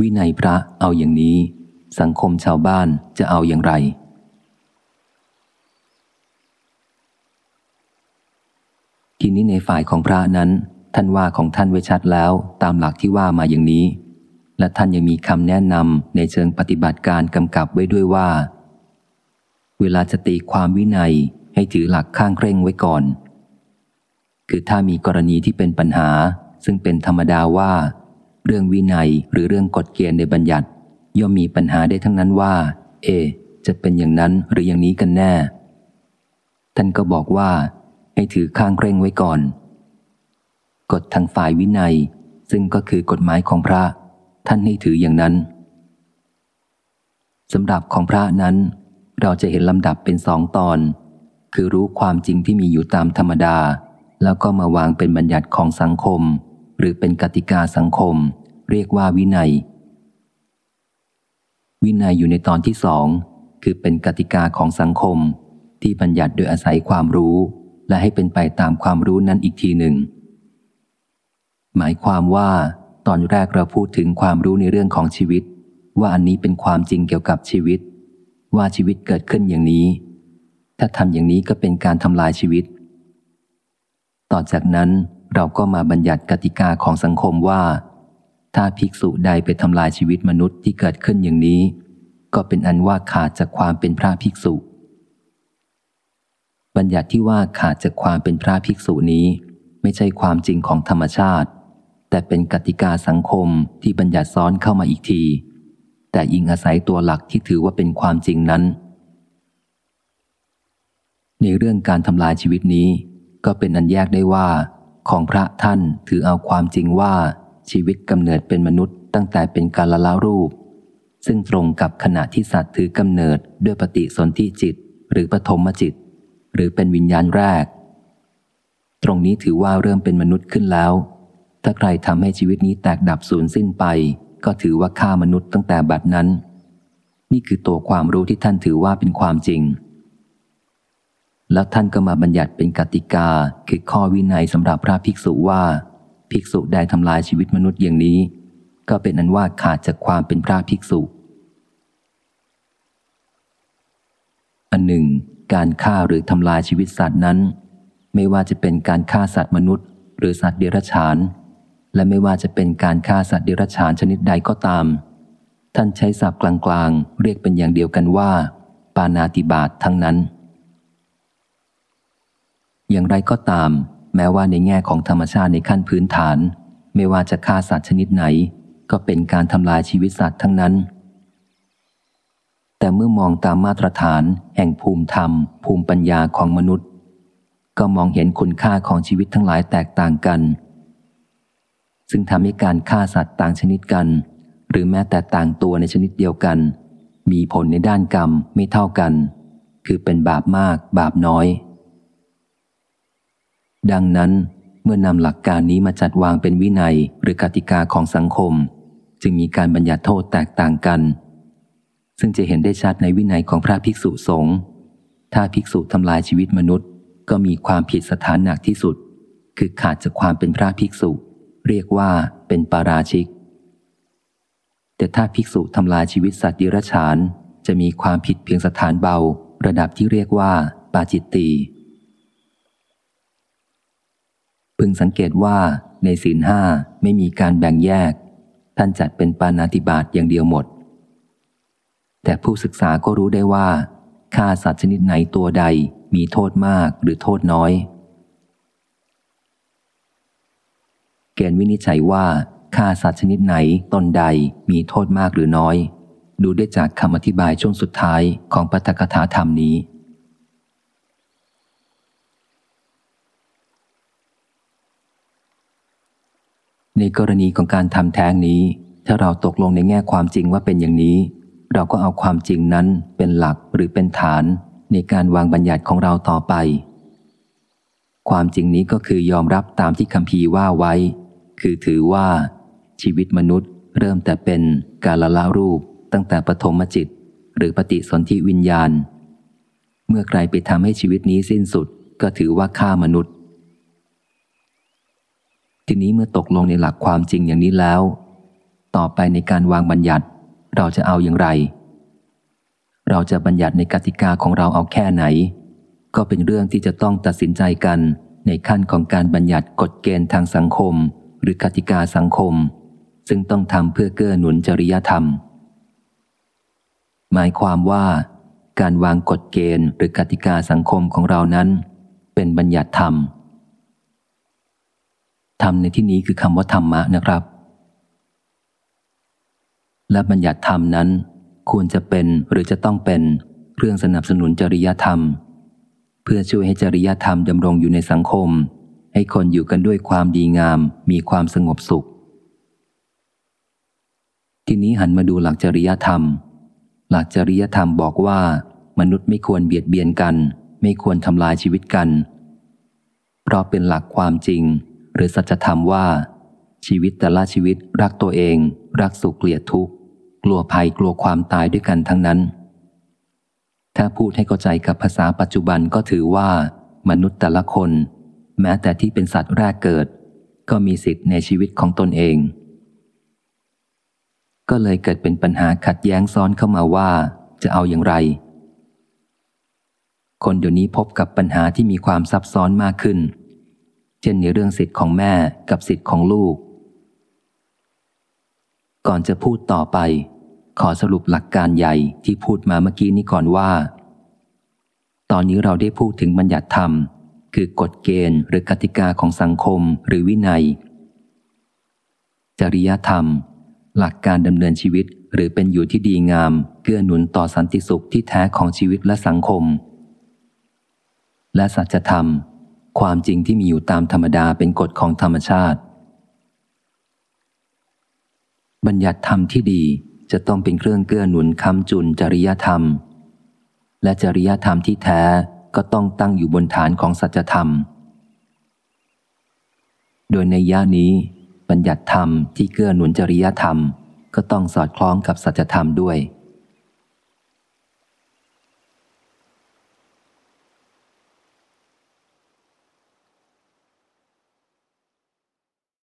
วินัยพระเอาอย่างนี้ สังคมชาวบ้านจะเอาอย่างไร ทีนี้ในฝ่ายของพระนั้น ท่านว่าของท่านไว้ชัดแล้วตามหลักที่ว่ามาอย่างนี้ และท่านยังมีคำแนะนำในเชิงปฏิบัติการกำกับไว้ด้วยว่า เวลาจะตีความวินัยให้ถือหลักข้างเคร่งไว้ก่อน คือถ้ามีกรณีที่เป็นปัญหา ซึ่งเป็นธรรมดาว่า เรื่องวินัยหรือเรื่องกฎเกณฑ์ในบัญญัติ ย่อมมีปัญหาได้ทั้งนั้นว่า เอ จะเป็นอย่างนั้นหรืออย่างนี้กันแน่ ท่านก็บอกว่า ให้ถือข้างเคร่งไว้ก่อน กฎทางฝ่ายวินัย ซึ่งก็คือกฎหมายของพระ ท่านให้ถืออย่างนั้นสำหรับของพระนั้น เราจะเห็นลำดับเป็นสองตอน คือรู้ความจริงที่มีอยู่ตามธรรมดา แล้วก็มาวางเป็นบัญญัติของสังคม หรือเป็นกติกาสังคม เรียกว่าวินัย วินัยอยู่ในตอนที่สองคือเป็นกติกาของสังคม ที่บัญญัติโดยอาศัยความรู้ และให้เป็นไปตามความรู้นั้นอีกทีหนึ่ง หมายความว่า ตอนแรกเราพูดถึงความรู้ในเรื่องของชีวิต ว่าอันนี้เป็นความจริงเกี่ยวกับชีวิต ว่าชีวิตเกิดขึ้นอย่างนี้ ถ้าทำอย่างนี้ก็เป็นการทำลายชีวิต ต่อจากนั้น เราก็มาบัญญัติกติกาของสังคมว่า ถ้าภิกษุใดไปทำลายชีวิตมนุษย์ที่เกิดขึ้นอย่างนี้ ก็เป็นอันว่าขาดจากความเป็นพระภิกษุ บัญญัติที่ว่าขาดจากความเป็นพระภิกษุนี้ ไม่ใช่ความจริงของธรรมชาติ แต่เป็นกติกาสังคมที่บัญญัติซ้อนเข้ามาอีกที แต่อิงอาศัยตัวหลักที่ถือว่าเป็นความจริงนั้น ในเรื่องการทำลายชีวิตนี้ ก็เป็นอันแยกได้ว่า ของพระท่านถือเอาความจริงว่าชีวิตกำเนิดเป็นมนุษย์ตั้งแต่เป็นกาลละรูป ซึ่งตรงกับขณะที่สัตว์ถือกำเนิดด้วยปฏิสนธิจิต หรือปฐมจิต หรือเป็นวิญญาณแรก ตรงนี้ถือว่าเริ่มเป็นมนุษย์ขึ้นแล้ว ถ้าใครทำให้ชีวิตนี้แตกดับสูญสิ้นไป ก็ถือว่าฆ่ามนุษย์ตั้งแต่บัดนั้น นี่คือตัวความรู้ที่ท่านถือว่าเป็นความจริง แล้วท่านก็มาบัญญัติเป็นกติกาคือข้อวินัยสำหรับพระภิกษุว่า ภิกษุได้ทำลายชีวิตมนุษย์อย่างนี้ ก็เป็นอันว่าขาดจากความเป็นพระภิกษุ อันหนึ่ง การฆ่าหรือทำลายชีวิตสัตว์นั้น ไม่ว่าจะเป็นการฆ่าสัตว์มนุษย์ หรือสัตว์เดรัจฉาน และไม่ว่าจะเป็นการฆ่าสัตว์เดรัจฉานชนิดใดก็ตาม ท่านใช้ศัพท์กลางๆ เรียกเป็นอย่างเดียวกันว่า ปานาติบาตททั้งนั้น อย่างไรก็ตาม แม้ว่าในแง่ของธรรมชาติในขั้นพื้นฐาน ไม่ว่าจะฆ่าสัตว์ชนิดไหน ก็เป็นการทำลายชีวิตสัตว์ทั้งนั้น แต่เมื่อมองตามมาตรฐาน แห่งภูมิธรรม ภูมิปัญญาของมนุษย์ ก็มองเห็นคุณค่าของชีวิตทั้งหลายแตกต่างกัน ซึ่งทำให้การฆ่าสัตว์ต่างชนิดกัน หรือแม้แต่ต่างตัวในชนิดเดียวกัน มีผลในด้านกรรมไม่เท่ากัน คือเป็นบาปมาก บาปน้อย ดังนั้นเมื่อนำหลักการนี้มาจัดวางเป็นวินัยหรือกติกาของสังคม จึงมีการบัญญัติโทษแตกต่างกัน ซึ่งจะเห็นได้ชัดในวินัยของพระภิกษุสงฆ์ถ้าภิกษุทำลายชีวิตมนุษย์ ก็มีความผิดสถานหนักที่สุด คือขาดจากความเป็นพระภิกษุ เรียกว่าเป็นปาราชิก แต่ถ้าภิกษุทำลายชีวิตสัตว์ดิรัจฉาน จะมีความผิดเพียงสถานเบา ระดับที่เรียกว่าปาจิตตี พึงสังเกตว่าในศีลห้าไม่มีการแบ่งแยก ท่านจัดเป็นปานาติบาตอย่างเดียวหมด แต่ผู้ศึกษาก็รู้ได้ว่าฆ่าสัตว์ชนิดไหนตัวใดมีโทษมากหรือโทษน้อย เกณฑ์วินิจฉัยว่าฆ่าสัตว์ชนิดไหนตนใดมีโทษมากหรือน้อย ดูได้จากคำอธิบายช่วงสุดท้ายของปฐกถาธรรมนี้ ในกรณีของการทำแท้งนี้ ถ้าเราตกลงในแง่ความจริงว่าเป็นอย่างนี้ เราก็เอาความจริงนั้นเป็นหลักหรือเป็นฐาน ในการวางบัญญัติของเราต่อไป ความจริงนี้ก็คือยอมรับตามที่คำพีว่าไว้ คือถือว่า ชีวิตมนุษย์ เริ่มแต่เป็นกาละละรูป ตั้งแต่ปฐมจิต หรือปฏิสนธิวิญญาณ เมื่อใครไปทำให้ชีวิตนี้สิ้นสุด ก็ถือว่าฆ่ามนุษย์ ทีนี้เมื่อตกลงในหลักความจริงอย่างนี้แล้ว ต่อไปในการวางบัญญัติ เราจะเอาอย่างไร เราจะบัญญัติในกติกาของเราเอาแค่ไหน ก็เป็นเรื่องที่จะต้องตัดสินใจกันในขั้นของการบัญญัติกฎเกณฑ์ทางสังคม หรือกติกาสังคม ซึ่งต้องทำเพื่อเกื้อหนุนจริยธรรม หมายความว่า การวางกฎเกณฑ์หรือกติกาสังคมของเรานั้น เป็นบัญญัติธรรม ธรรมในที่นี้คือคำว่าธรรมะนะครับ และบัญญัติธรรมนั้น ควรจะเป็นหรือจะต้องเป็นเครื่องสนับสนุนจริยธรรม เพื่อช่วยให้จริยธรรมดำรงอยู่ในสังคม ให้คนอยู่กันด้วยความดีงาม มีความสงบสุข ทีนี้หันมาดูหลักจริยธรรม หลักจริยธรรมบอกว่า มนุษย์ไม่ควรเบียดเบียนกัน ไม่ควรทำลายชีวิตกัน เพราะเป็นหลักความจริง หรือสัจธรรมว่า ชีวิตแต่ละชีวิตรักตัวเอง รักสุขเกลียดทุกข์ กลัวภัยกลัวความตายด้วยกันทั้งนั้น ถ้าพูดให้เข้าใจกับภาษาปัจจุบันก็ถือว่า มนุษย์แต่ละคน แม้แต่ที่เป็นสัตว์แรกเกิด ก็มีสิทธิ์ในชีวิตของตนเอง ก็เลยเกิดเป็นปัญหาขัดแย้งซ้อนเข้ามาว่าจะเอาอย่างไรคนเดี๋ยวนี้พบกับปัญหาที่มีความซับซ้อนมากขึ้น เช่นในเรื่องสิทธิ์ของแม่กับสิทธิ์ของลูก ก่อนจะพูดต่อไป ขอสรุปหลักการใหญ่ที่พูดมาเมื่อกี้นี้ก่อนว่า ตอนนี้เราได้พูดถึงบัญญัติธรรม คือกฎเกณฑ์หรือกติกาของสังคมหรือวินัย จริยธรรม หลักการดำเนินชีวิตหรือเป็นอยู่ที่ดีงามเกื้อหนุนต่อสันติสุขที่แท้ของชีวิตและสังคม และสัจธรรม ความจริงที่มีอยู่ตามธรรมดาเป็นกฎของธรรมชาติ บัญญัติธรรมที่ดีจะต้องเป็นเครื่องเกื้อหนุนคำจุนจริยธรรม และจริยธรรมที่แท้ก็ต้องตั้งอยู่บนฐานของสัจธรรม โดยในย่านี้ บัญญัติธรรมที่เกื้อหนุนจริยธรรม ก็ต้องสอดคล้องกับสัจธรรมด้วย